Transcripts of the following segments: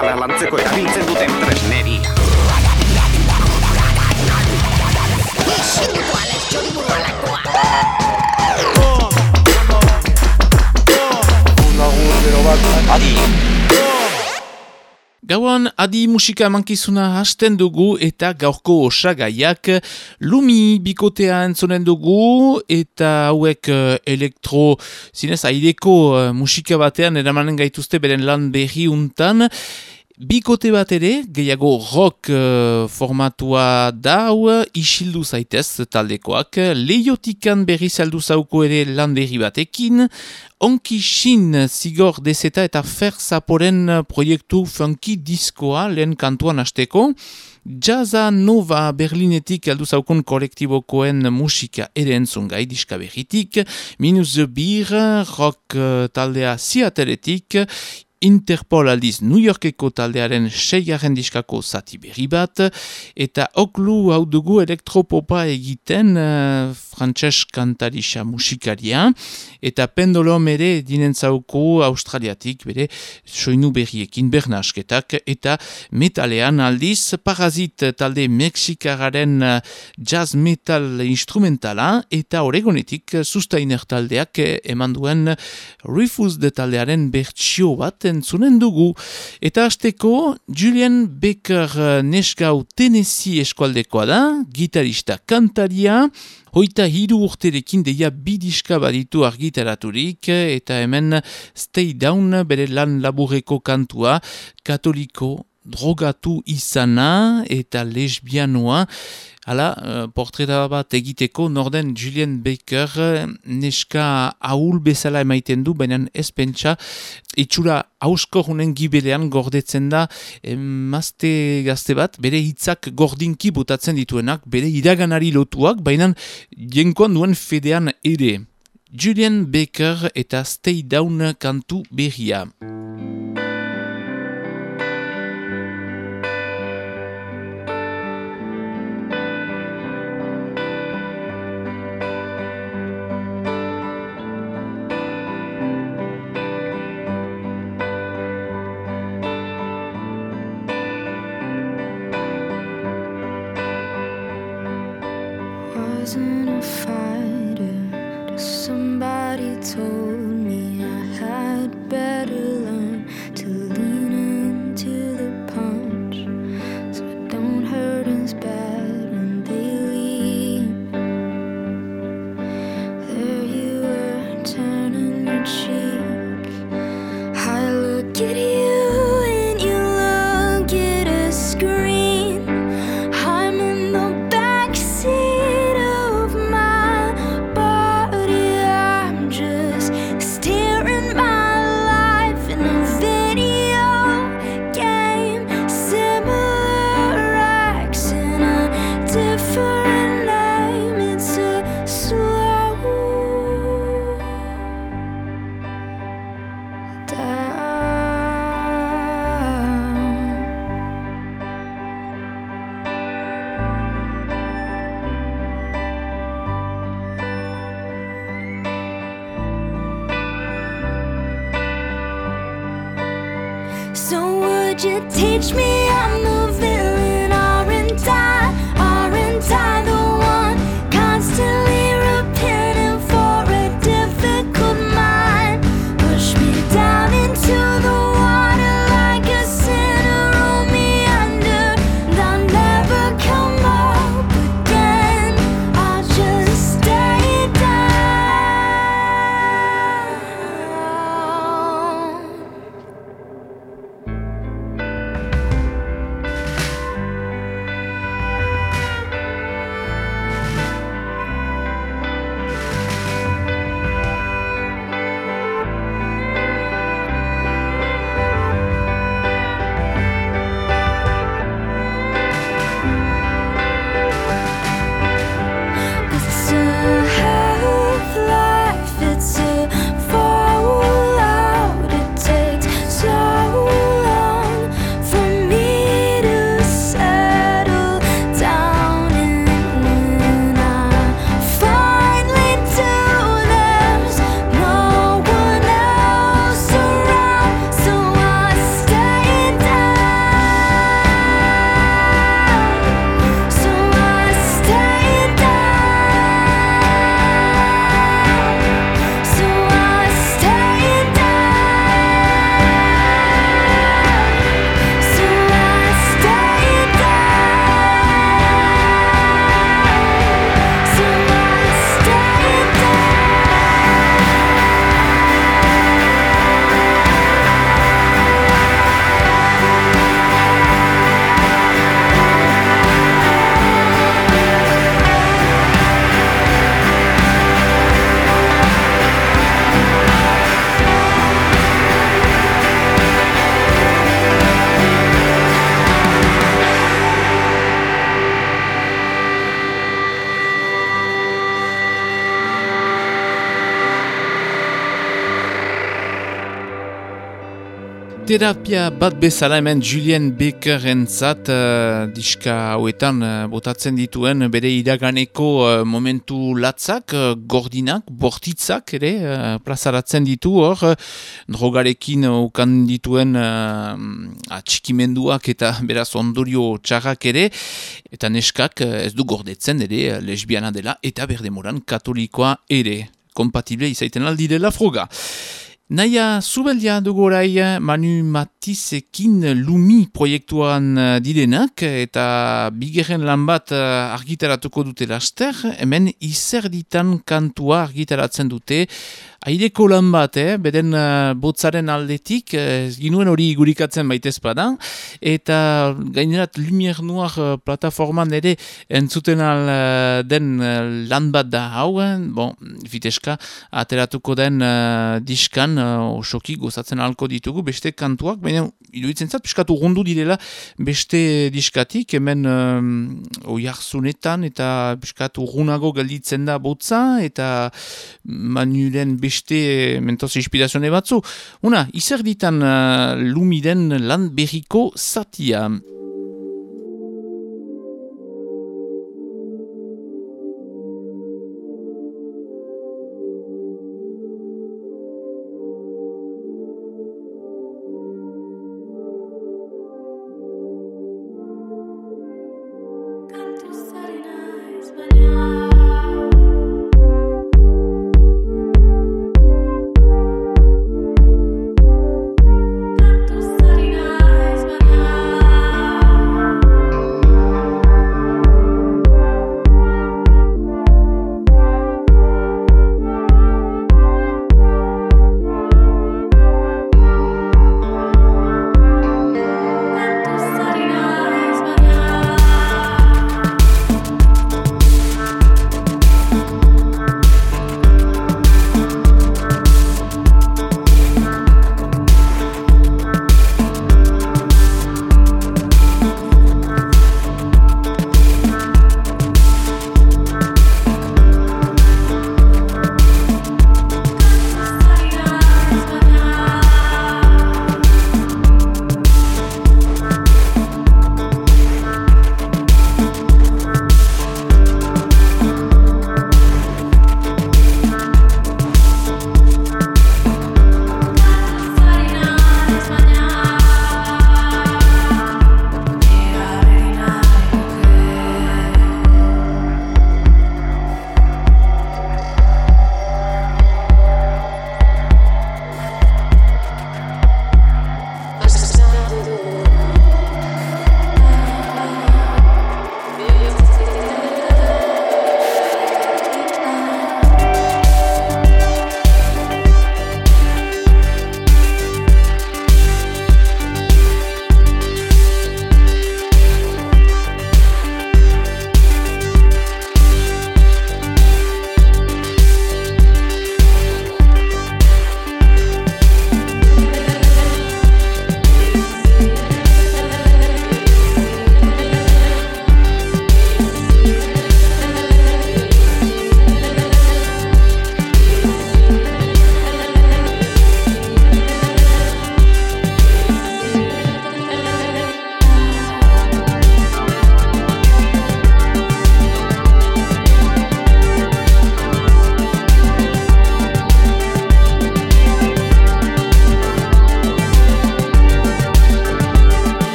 metala lantzeko erabiltzen duten tresneria. Adi! Gauan adi musika emankizuna hasten dugu eta gaurko osagaiak lumi bikotea entzonen dugu eta hauek uh, elektro zinez aideko uh, musika batean eramanen gaituzte beren lan berri untan. Bikote bat ere, gehiago rock uh, formatua dau, isildu zaitez taldekoak, leiotikan berri saldu zauko ere lan berri batekin, onki xin zigor dezeta eta fer zaporen proiektu funky diskoa lehen kantuan hasteko, Jaza Nova Berlinetik aldu zaukun kolektibokoen musika ere entzun gai diska berritik, Minus the Beer, rock uh, taldea Seattleetik, Interpol aldiz New Yorkeko taldearen seigaren diskako zati berri bat, eta oklu hau dugu elektropopa egiten uh, frantses kantarisa musikaria, eta pendolom ere dinentzauko australiatik bere soinu berriekin bernasketak, eta metalean aldiz parazit talde mexikararen uh, jazz metal instrumentala, eta oregonetik sustainer taldeak eman duen refuse de taldearen bertsio bat, entzunen dugu. Eta hasteko Julian Baker eh, neskau Tennessee eskualdekoa da, gitarista kantaria, hoita hiru urterekin deia bidiska baditu argitaraturik, eta hemen Stay Down bere lan labureko kantua, katoliko drogatu izana eta lesbianoa, Hala, uh, portreta bat egiteko norden Julian Baker neska ahul bezala emaiten du, baina ez pentsa itxura hausko hunen gibelean gordetzen da mazte gazte bat, bere hitzak gordinki botatzen dituenak, bere iraganari lotuak, baina jenkoan duen fedean ere. Julian Baker eta Stay Down kantu berria. You teach me? I'm the terapia bat bezala hemen Julien Beckerren zat uh, diska hauetan uh, botatzen dituen bere iraganeko uh, momentu latzak, uh, gordinak, bortitzak ere uh, plazaratzen ditu hor, uh, drogarekin ukan dituen uh, atxikimenduak eta beraz ondorio txarrak ere, eta neskak uh, ez du gordetzen ere lesbiana dela eta berdemoran katolikoa ere. Kompatible izaiten aldirela froga. Naia zubeldia dugu orai Manu Matizekin Lumi proiektuan eh, direnak eta bigerren lan bat eh, argitaratuko dute laster, hemen izerditan kantua argitaratzen dute aireko lan bat, eh? beden uh, botzaren aldetik, ez ginuen hori gurikatzen baitez bada, eta gainerat Lumier Noir uh, plataforman ere entzuten al uh, den uh, lan bat da hau, bon, fiteska, ateratuko den uh, diskan, uh, osoki gozatzen alko ditugu, beste kantuak, baina iduitzen zat, piskatu gundu direla beste diskatik, hemen um, oiarzunetan, eta piskatu runago galditzen da botza, eta manulen beste beste mentoz inspirazione batzu. Una, izer ditan uh, lumiden lan berriko zatia.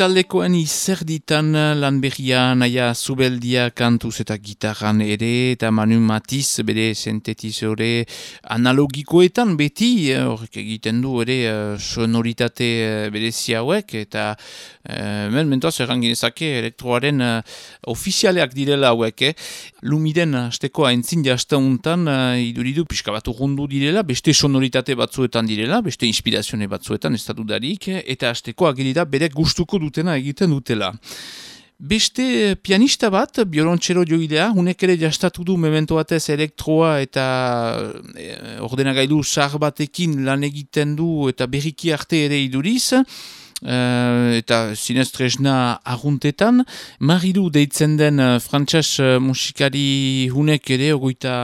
Taldekoen izerditan lan berria naia zubeldia kantuz eta gitarran ere eta Manu Matiz bere sintetizore analogikoetan beti eh, horrek egiten du ere eh, sonoritate eh, berezi hauek eta uh, men mentoaz erranginezake elektroaren ofizialeak direla hauek eh? Lumiren asteko haintzin jasta untan uh, iduridu pixka bat urrundu direla beste sonoritate batzuetan direla beste inspirazione batzuetan ez da dudarik eta asteko agirida bere gustuko dutena egiten dutela. Beste pianista bat, biolontxero joidea, hunek ere jastatu du memento batez elektroa eta e, ordenagailu sar batekin lan egiten du eta berriki arte ere iduriz. Uh, eta zinez tresna arguntetan. Marilu deitzen den uh, frantxas uh, musikari hunek ere ogoita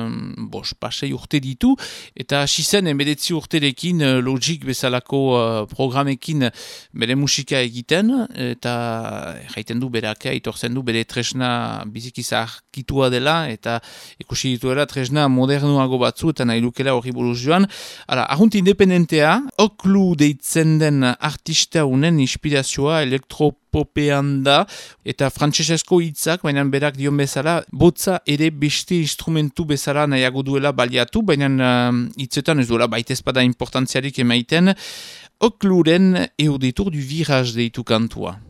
um, bos, pasei urte ditu eta hasi zen emedetzi urterekin uh, logik bezalako programekin bere musika egiten eta jaiten du berak itorzen du bere tresna bizikizar kitua dela eta ikusi dituela tresna modernuago batzu eta nahi lukela hori buruz joan. Hala, argunti independentea, oklu deitzen den artista artista unen inspirazioa elektropopean da eta frantsesesko hitzak, baina berak dion bezala, botza ere beste instrumentu bezala nahiago duela baliatu, baina uh, hitzetan ez duela baita ezpada importantziarik emaiten, okluren euditur du viraj deitu kantua.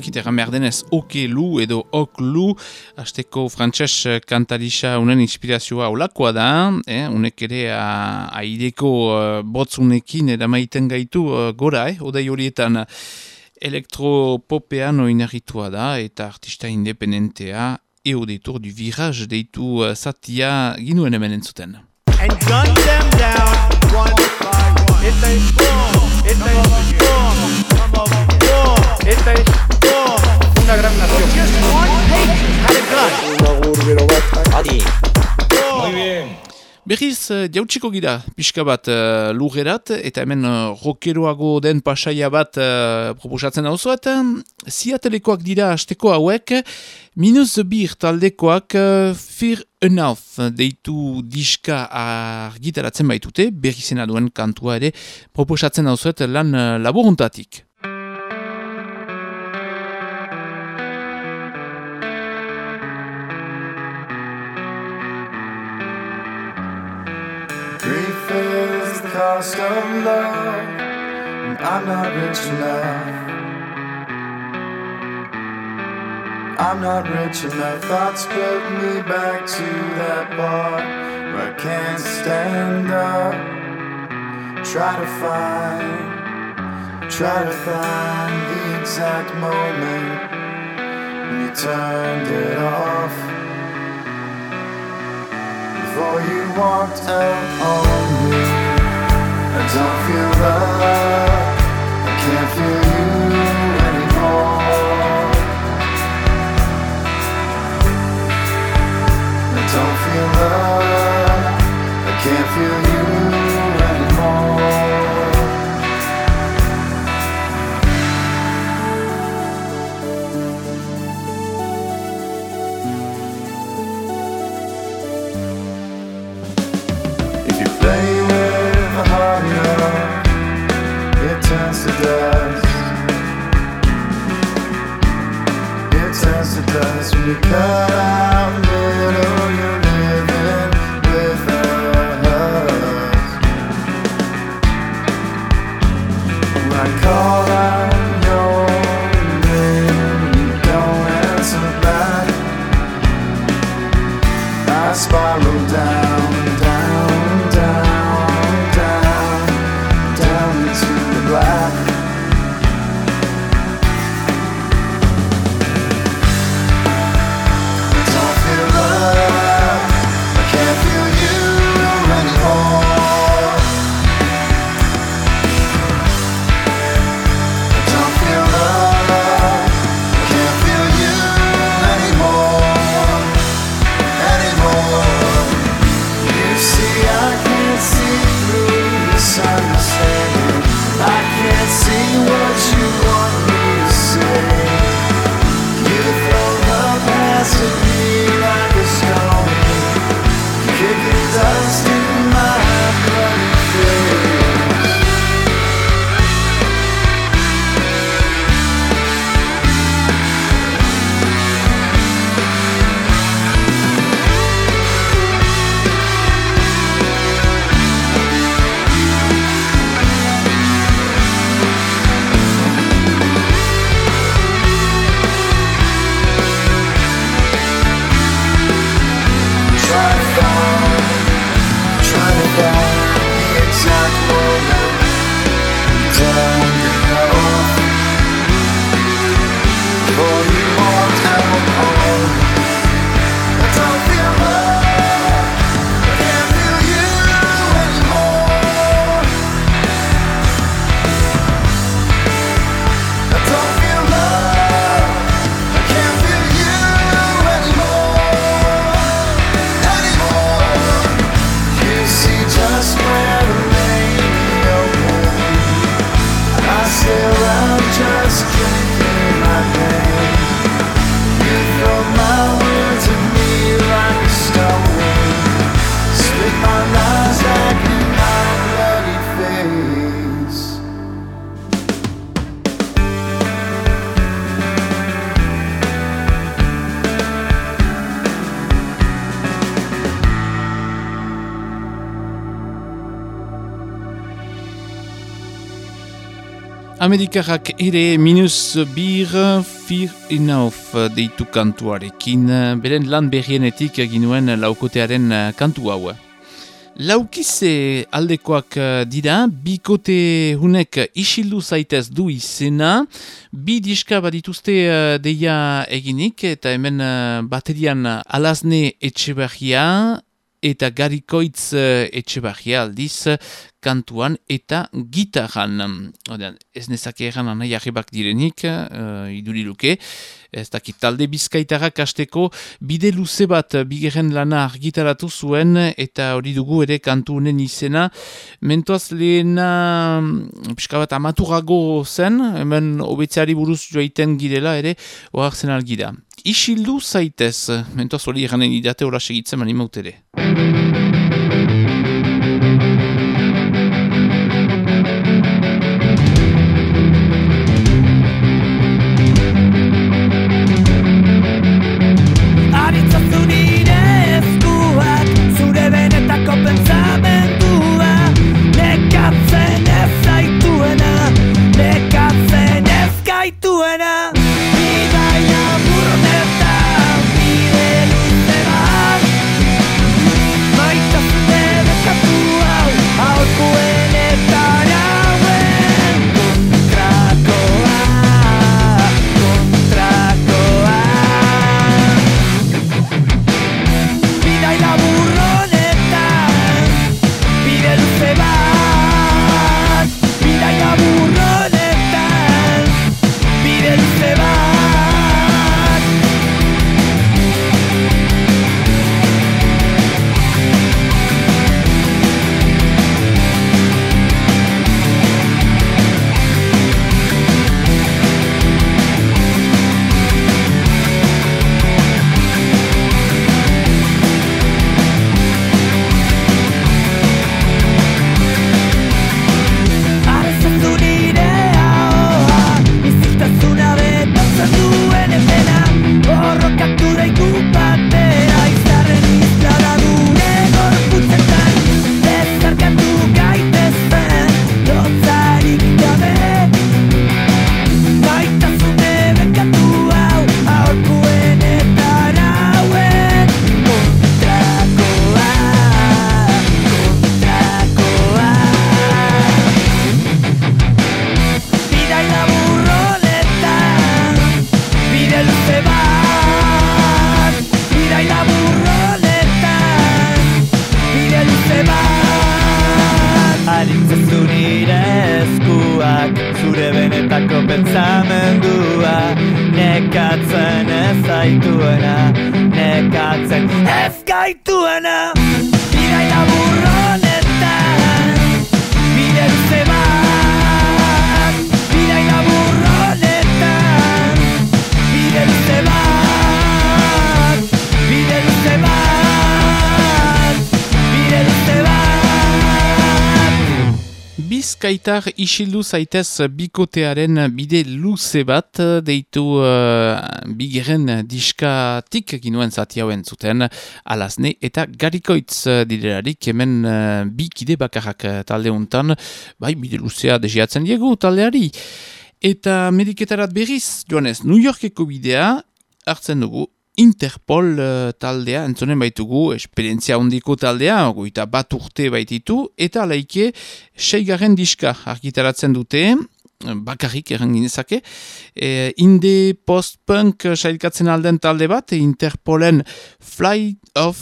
Zakit erran denez, oke lu edo ok lu, hasteko frantses kantarisa unen inspirazioa olakoa da, eh? unek ere aideko uh, botzunekin edamaiten gaitu uh, gora, eh? odai horietan elektropopean oinarritua da, eta artista independentea, eodetor du virage deitu uh, zatia ginuen hemen entzuten. And gun them down one by one. Esta es boom, esta es boom, es boom, una gran nación. Just one patient had a gun. Muy bien. Berriz, uh, jautsiko gira, pixka bat uh, lurrerat, eta hemen uh, rokeroago den pasaia bat uh, proposatzen hau zuet. Ziatelekoak dira hasteko hauek, minus bir taldekoak uh, fir enough deitu diska argitaratzen baitute, berrizena duen kantua ere proposatzen hau zuet lan uh, laburuntatik. Of love, and I'm not rich enough. I'm not rich enough. Thoughts put me back to that bar where I can't stand up. Try to find, try to find the exact moment when you turned it off. Before you walked out on I don't feel love. ficar. Amerikarrak ere minus bir fear enough deitu kantuarekin, beren lan berrienetik ginuen laukotearen kantu hau. Laukize aldekoak dira, bikote hunek isildu zaitez du izena, bi diska badituzte eh, deia eginik, eta hemen eh, baterian alazne etxebarria, eta garikoitz etxebarria aldiz, kantuan eta gitarran. Odean, ez nezake erran anai jarribak direnik, uh, iduriluke, ez dakit talde bizkaitara kasteko bide luze bat bigerren lana argitaratu zuen eta hori dugu ere kantu honen izena. Mentoaz lehena pixka bat amaturago zen, hemen obetzeari buruz joaiten girela ere, ohar zen algira. Isildu zaitez, mentoaz hori erranen idate hola segitzen mani mautere. Bizkaitar isildu zaitez bikotearen bide luze bat deitu uh, bigeren diskatik ginuen zati hauen zuten alazne eta garikoitz direlarik hemen uh, bikide bakarrak uh, talde untan, bai bide luzea desiatzen diegu taldeari. Eta mediketarat berriz, joanez, New Yorkeko bidea hartzen dugu Interpol uh, taldea, entzonen baitugu, esperientzia handiko taldea, goita bat urte baititu, eta laike seigarren diska argitaratzen dute, bakarrik erran ginezake, e, inde post-punk sailkatzen alden talde bat, Interpolen Flight of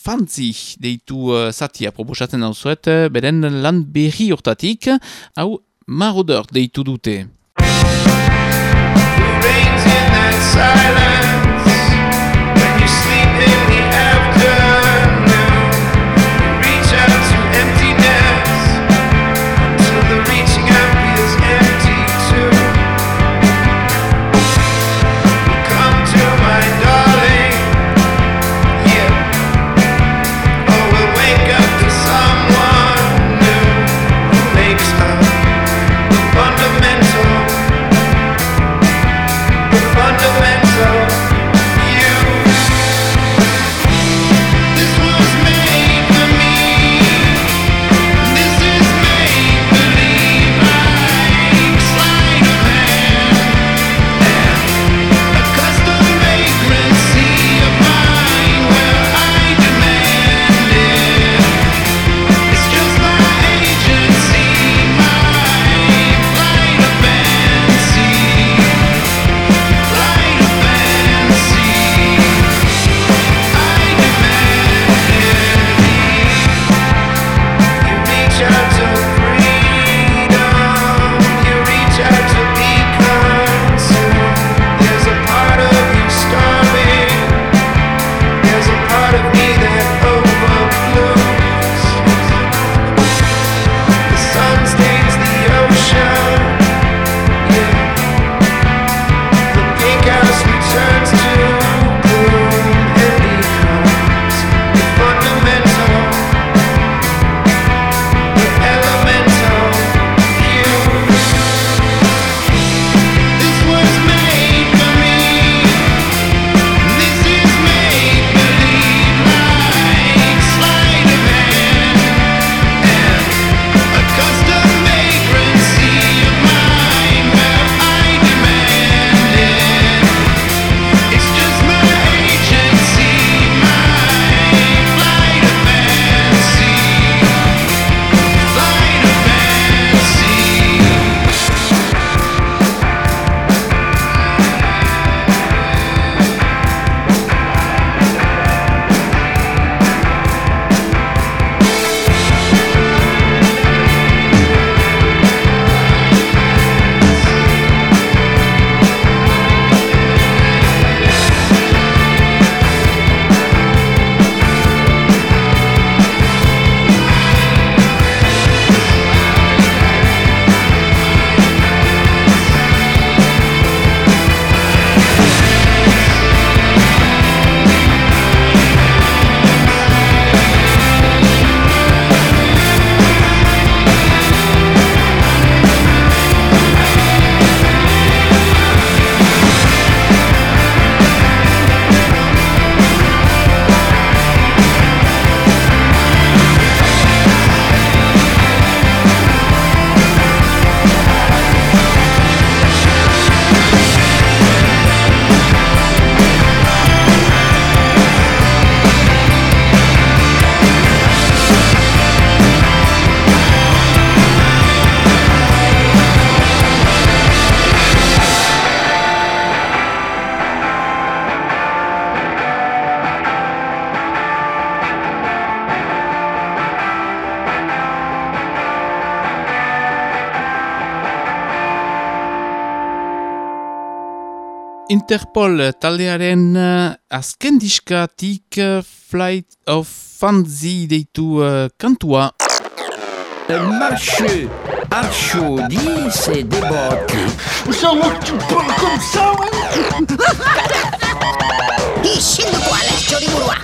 Fancy deitu uh, zatia. Proposatzen hau zuet, beren lan berri hortatik, hau Marauder deitu dute. silence Interpol taldearen uh, azken diskatik uh, Flight of Fancy deitu uh, kantua. Le marché Archaudi s'est débarqué. Isilduko ala txoriburua.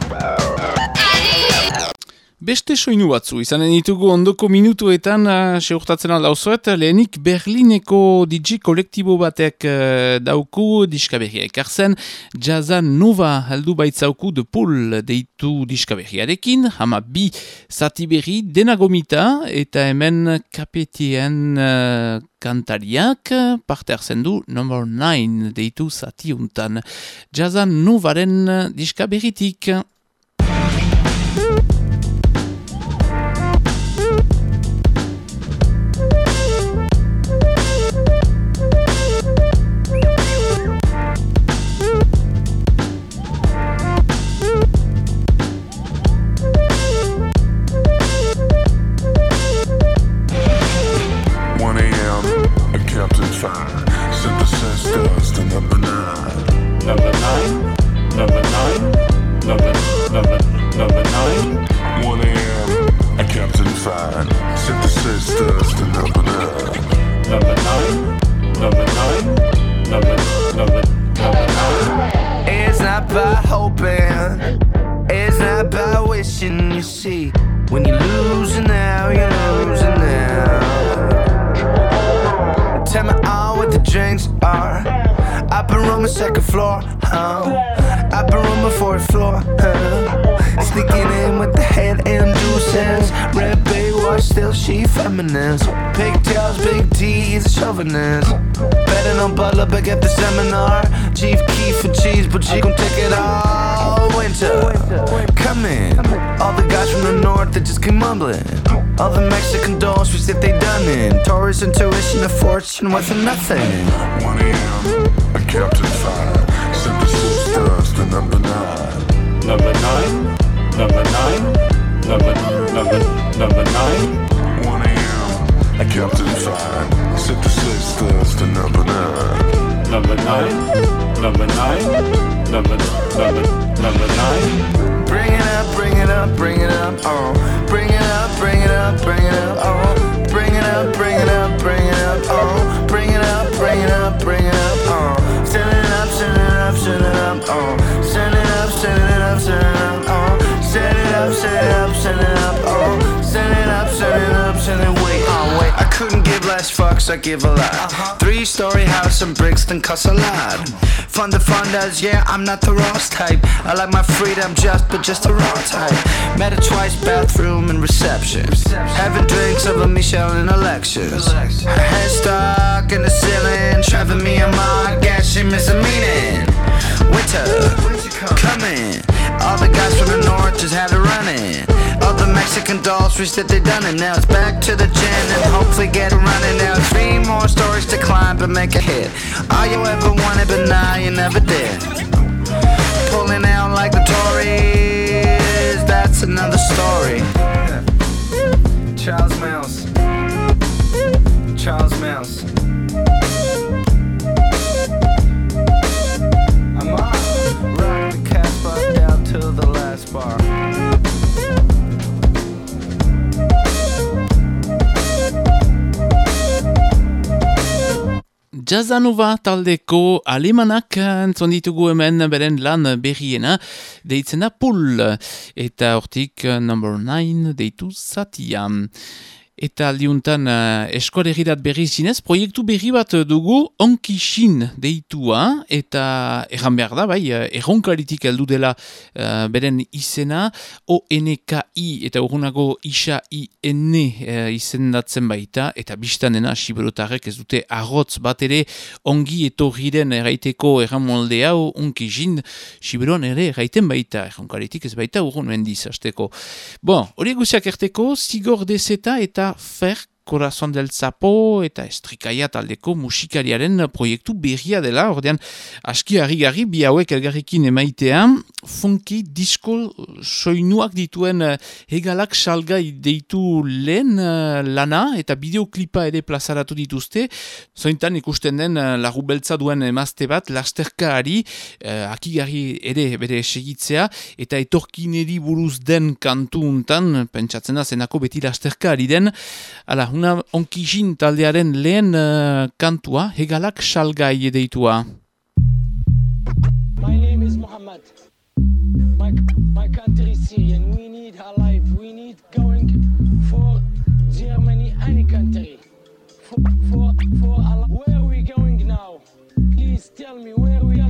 Beste soinu batzu, izanen ditugu ondoko minutuetan uh, seurtatzen aldauzuet, lehenik Berlineko DJ kolektibo batek uh, dauku diskaberria ekartzen, Jazan Nova heldu baitzauku de Pool deitu diskaberriarekin, hama bi zati berri dena gomita, eta hemen kapetien uh, kantariak parte hartzen du number 9 deitu zati untan. Jazan Novaren diskaberritik. By hoping, it's not by wishing. You see, when you're losing now, you're losing now. Tell me all what the drinks are. Up in room, second floor. Huh? Up in room, fourth floor. Huh? Sneaking in with the head and juices. Red bay wash, still she feminist. Pigtails, big D's, a chauvinist. Betting on Butler back at the seminar. Chief but she gon' take it all winter. Come in. All the guys from the north that just came mumbling. All the Mexican dolls, we said they done in. Taurus intuition, a fortune with a nothing. 1 AM, a Captain Fine. Synthesis dust and number nine. Number nine, number nine, number number number nine. 1 AM, a Captain Fine. Synthesis dust and number nine. Number nine, number nine, number number number nine. Bring it up, bring it up, bring it up, oh. Bring it up, bring it up, bring it up, oh. Bring it up, bring it up, bring it up, oh. Bring it up, bring it up, bring it up, oh. Send it up, send it up, send it up, oh. Send it up, send it up, send it up, oh. Send it up, send it up, send it up, oh. Send it up, send it up, send it wait, oh wait. I couldn't give less fucks, I give a lot. Uh-huh. Three story house in Brixton costs a lot. Fun to fun does, yeah, I'm not the Ross type. I like my freedom just, but just the raw type. Met her twice, bathroom and reception. Having drinks over Michelle in elections. Her head stuck in the ceiling, driving me a mile. Guess she missing meaning. Winter, coming. All the guys from the north just had it running. All the Mexican dolls wish that they done it. Now it's back to the gin and hopefully get it running. Now three more stories to climb but make a hit. All you ever wanted, but now you never did. Pulling out like the Tories, that's another story. Charles Mouse. Charles Mouse. Bar. Jazanova taldeko alemanak entzon ditugu hemen beren lan berriena deitzen da eta hortik number 9 deitu zatia. Eta aldiuntan uh, eskoregirat berri zinez, proiektu berri bat dugu onkixin deitua, eta erran behar da, bai, eh, erronkaritik heldu dela uh, beren izena, ONKI eta urgunago isa IN uh, izendatzen baita, eta biztanena siberotarrek ez dute arrotz bat ere ongi etorriren erraiteko erran molde hau, onkixin siberoan ere erraiten baita, erronkaritik ez baita urgun mendiz hasteko. Bon, hori guziak erteko, zigor dezeta eta fer Corazon del Zapo eta Estrikaia taldeko musikariaren proiektu berria dela, ordean aski harri-garri bi hauek elgarrikin emaitean, funky disko soinuak dituen eh, hegalak salgai deitu lehen eh, lana eta bideoklipa ere plazaratu dituzte, zointan ikusten den eh, lagu beltza duen emazte bat, lasterkaari, uh, akigarri ere bere segitzea, eta etorkineri buruz den kantu untan, pentsatzen da zenako beti lasterkaari den, ala, una onkizin taldearen lehen uh, kantua, hegalak salgai deitua. My name is Muhammad. My, my country is Syrian. We need her life. We need going for Germany, any country. For, for, for. Where are we going now? Please tell me where we are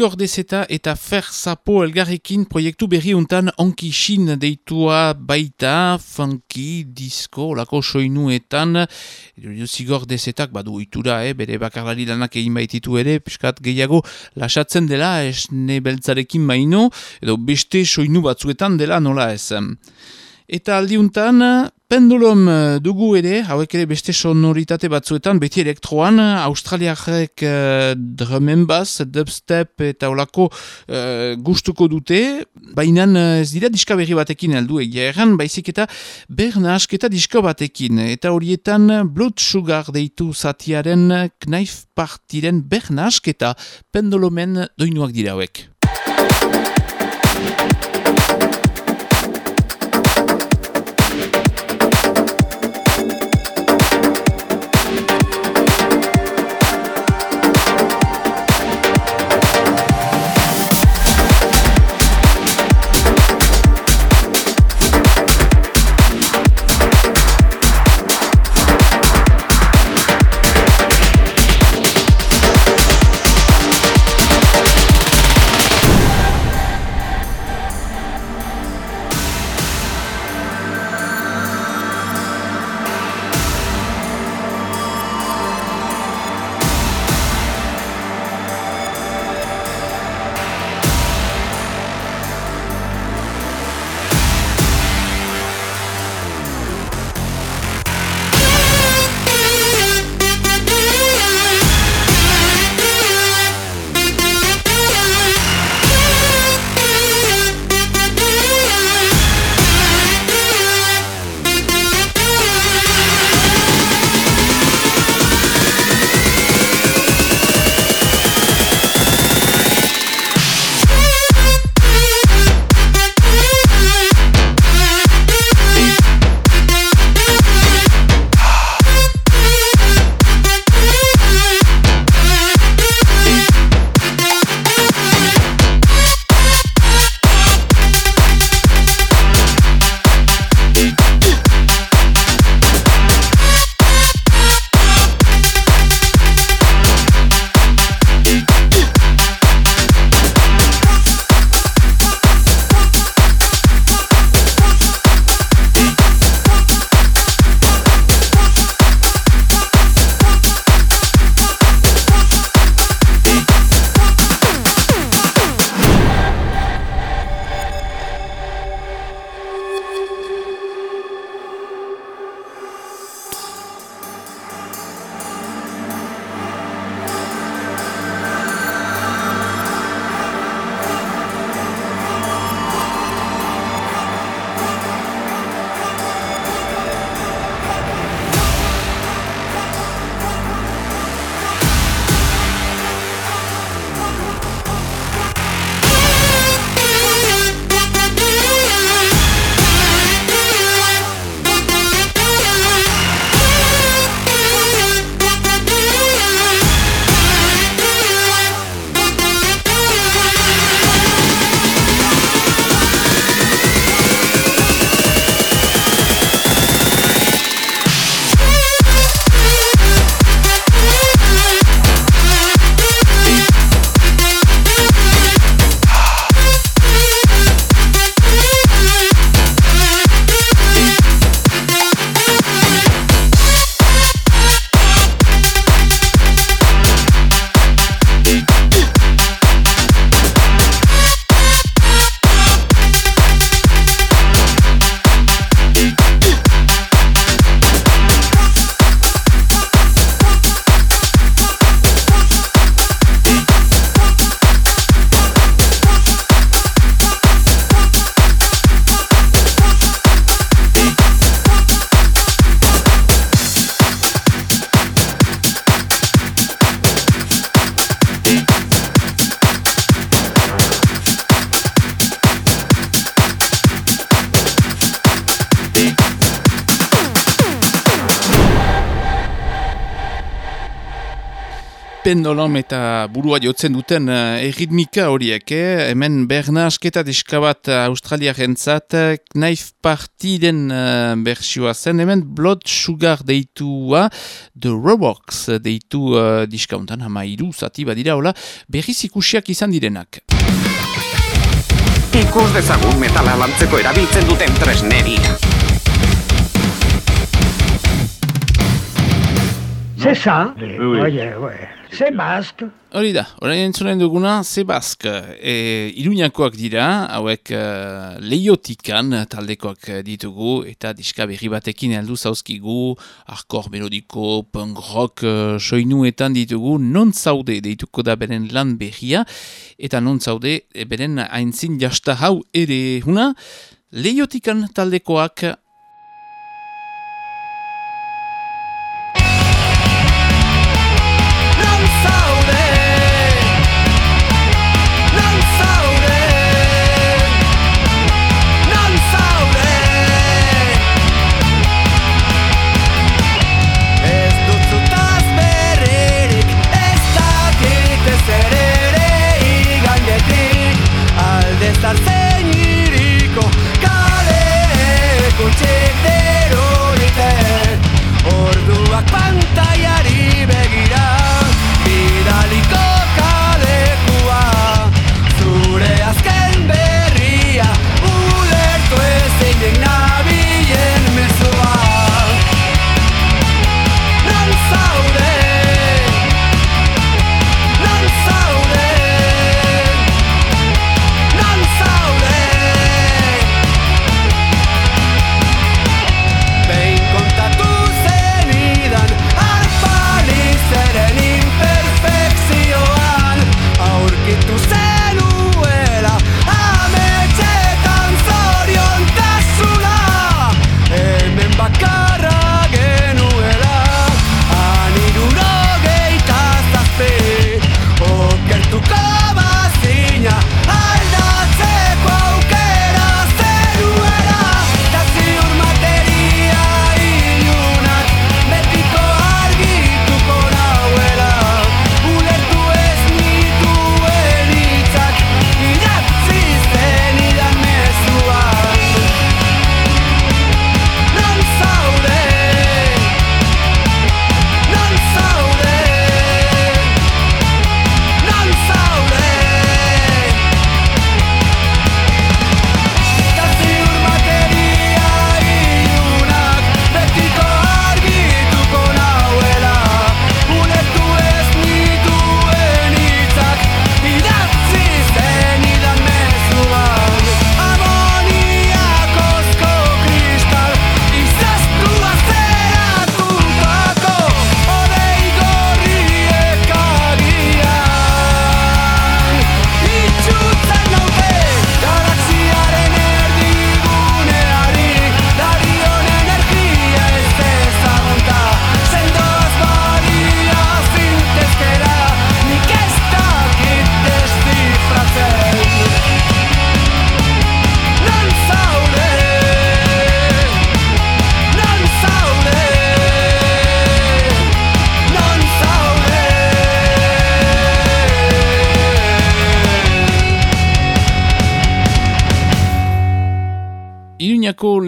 Zigor Dezeta eta Fer Zapo elgarrekin proiektu berri untan onkixin deitua baita, funky, disco, olako soinuetan, edo Zigor Dezetak badu itura, eh, bere bakarlari lanak egin baititu ere, piskat gehiago lasatzen dela, esne beltzarekin baino, edo beste soinu batzuetan dela nola ez. Eta aldiuntan, pendulum eh, dugu ere, hauek ere beste sonoritate batzuetan, beti elektroan, australiarrek uh, drumen bass, dubstep eta olako uh, gustuko dute, baina eh, ez dira diska berri batekin heldu egia erran, baizik eta bernasketa diska batekin, eta horietan Blood Sugar deitu zatiaren knife partiren bernasketa pendulumen doinuak dira hauek. Pendolom eta burua jotzen duten uh, erritmika horiek, eh? hemen berna asketa diskabat australiaren zat, knife partiden uh, bersioa zen, hemen blood sugar deitua, the robox deitu uh, diskauntan, hama iru zati badira, hola, berriz ikusiak izan direnak. Ikus dezagun metala lantzeko erabiltzen duten tresneria. C'est ça Oye, oye. Basque. Hori da, orain entzunen duguna, Zebask, e, iruñakoak dira, hauek e, leiotikan taldekoak ditugu, eta diska berri batekin heldu zauzkigu, arkor melodiko, punk rock, e, soinuetan ditugu, non zaude deituko da beren lan berria, eta non zaude e, beren aintzin jasta hau ere huna, leiotikan taldekoak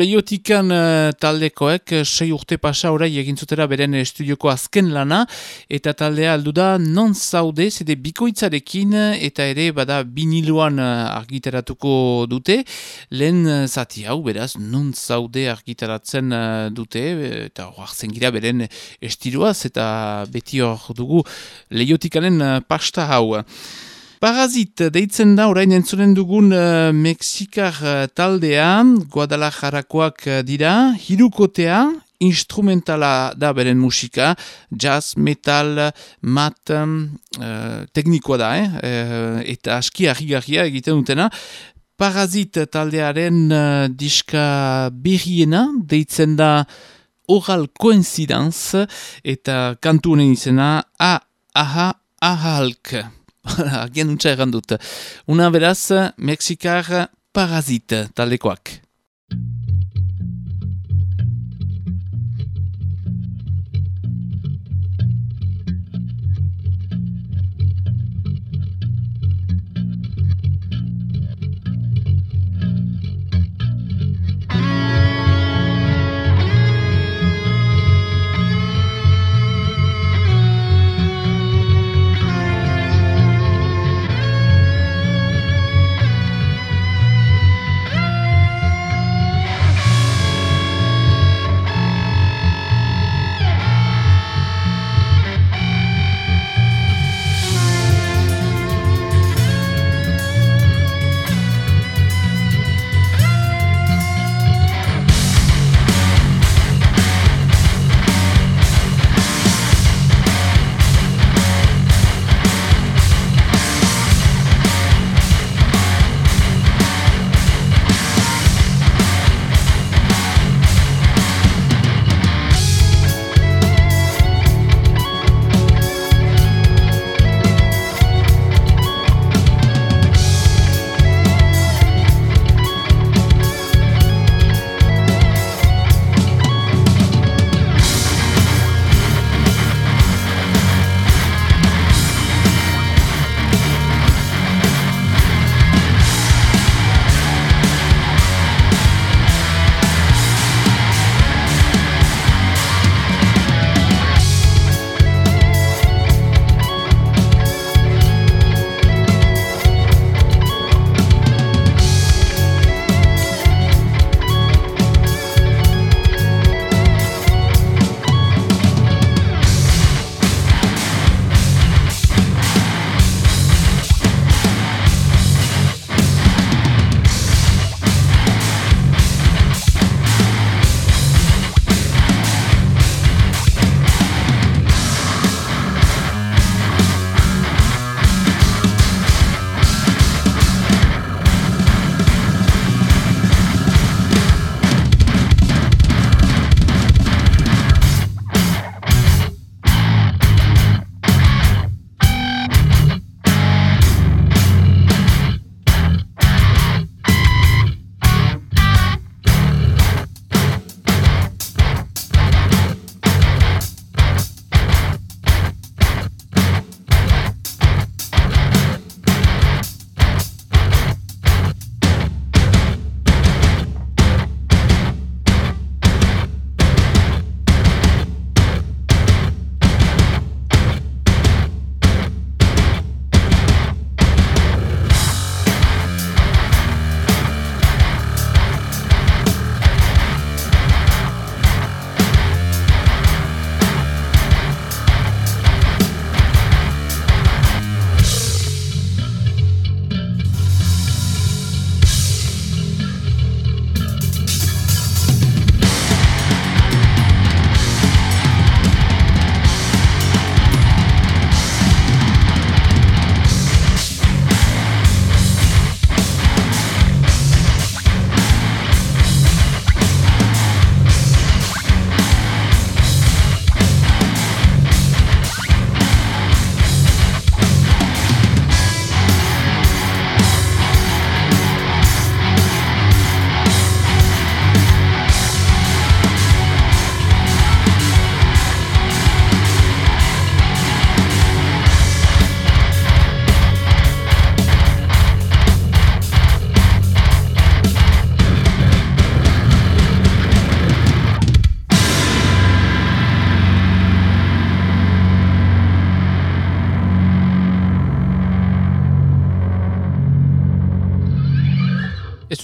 leiotikan uh, taldekoek eh, sei urte pasa orai egin zutera beren estudioko azken lana eta taldea aldu da non zaude zede bikoitzarekin eh, eta ere bada biniloan uh, argitaratuko dute lehen zati hau beraz non zaude argitaratzen dute eh, eta hoartzen gira beren estiloaz eta beti hor dugu leiotikanen pasta hau. Parazit deitzen da orain entzunen dugun uh, Mexikar uh, taldea, Guadalajarakoak uh, dira, hirukotea, instrumentala da beren musika, jazz, metal, mat, um, uh, teknikoa da, eh? uh, eta aski harrigarria egiten dutena. Parazit taldearen uh, diska berriena, deitzen da Oral Coincidence, eta kantu honen izena A, Aha, Ahalk. Agian untsa erran dut. Una beraz, Mexikar Parazit taldekoak.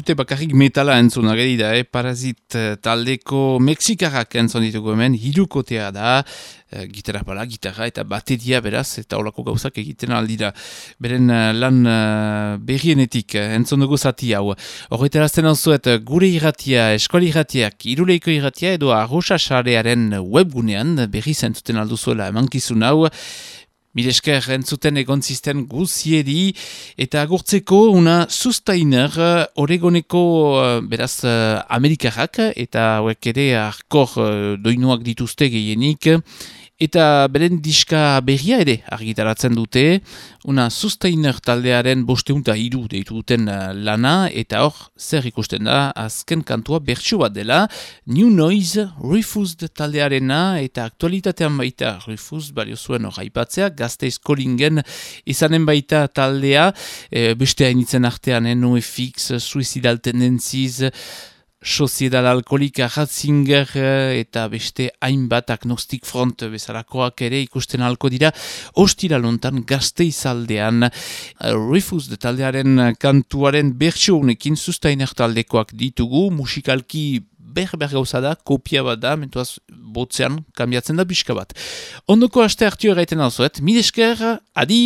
Dute bakarrik metala entzun ageri da, eh? Parazit eh, taldeko Mexikarrak entzun ditugu hemen, hirukotea da, eh, gitarra pala, gitarra eta bateria beraz, eta olako gauzak egiten aldira. Beren eh, lan eh, berrienetik entzun dugu zati hau. Horretarazten zuet, gure irratia, eskoli irratiak, iruleiko irratia edo arrosa sarearen webgunean berri zentzuten alduzuela emankizun hau, Milesker entzuten egon zisten guzieri eta agurtzeko una sustainer Oregoneko eh, beraz eh, Amerikarrak eta hauek ere arkor eh, doinuak dituzte gehienik Eta beren diska berria ere argitaratzen dute, una sustainer taldearen bosteunta iru deitu duten uh, lana, eta hor zer ikusten da, azken kantua bertsu bat dela, New Noise Refused taldearena, eta aktualitatean baita Refused balio zuen hor haipatzea, gazte eskolingen izanen baita taldea, e, beste hainitzen artean, eh, NoFX, Suicidal Tendencies, Sociedad Alkolika Ratzinger eh, eta beste hainbat agnostik front bezalakoak ere ikusten halko dira ostira lontan gazte izaldean Refused taldearen kantuaren bertsio unekin sustainer taldekoak ditugu musikalki berber gauza da, kopia bat da, mentuaz botzean, kambiatzen da pixka bat. Ondoko aste hartio erraiten alzoet, midesker, adi!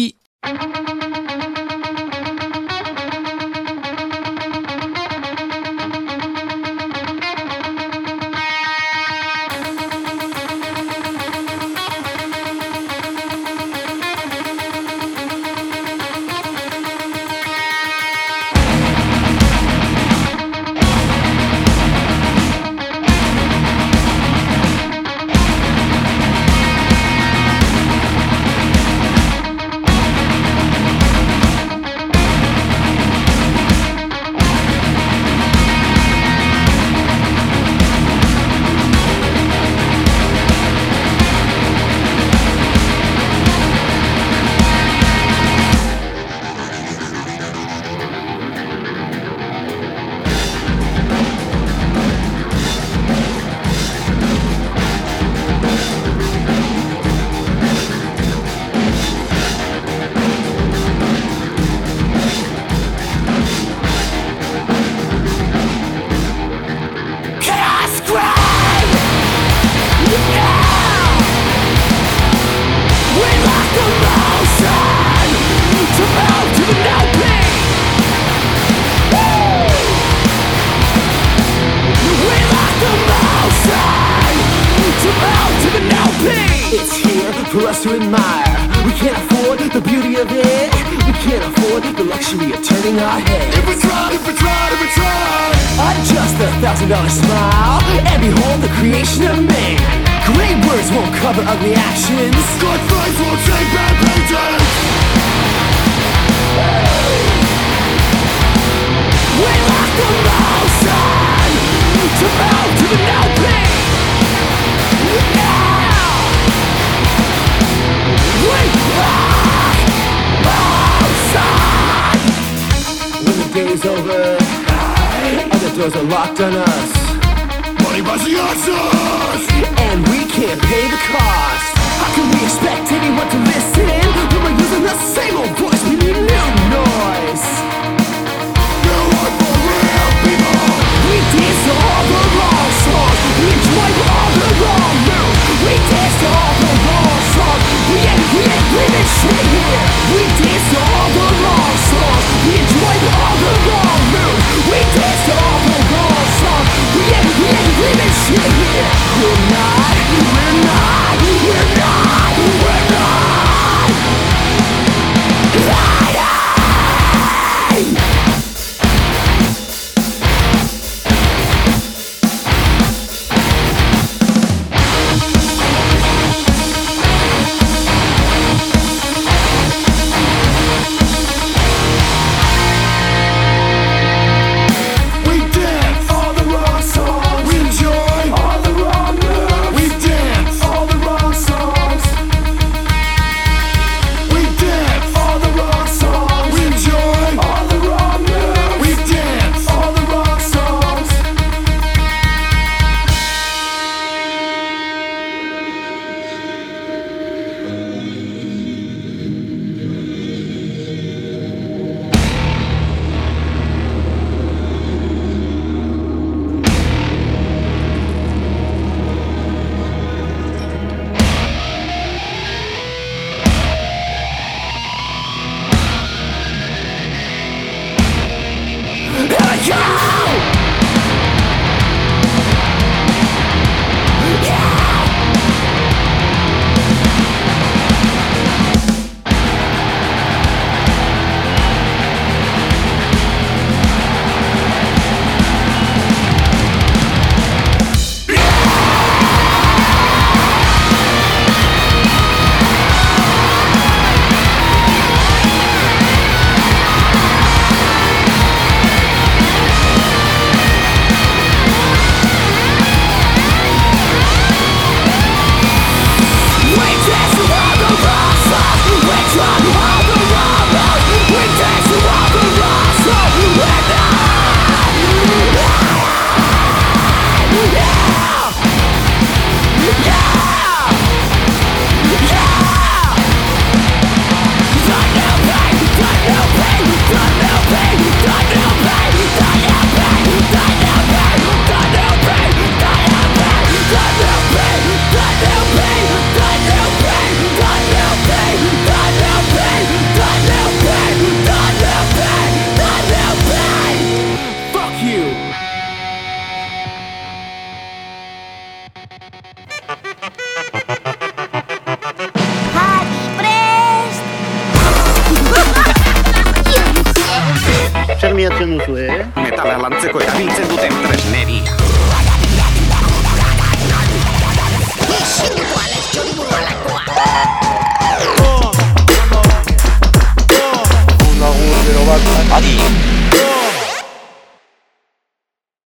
Day's over and the doors are locked on us. Money buys the answers, and we can't pay the cost. How can we expect anyone to listen when we're using the same old voice? We need new noise. New one for real people. We dance to all the wrong songs. We enjoy all the wrong. We dance to all the wrong songs. We ain't, we ain't living shit here. We dance to all the. We're not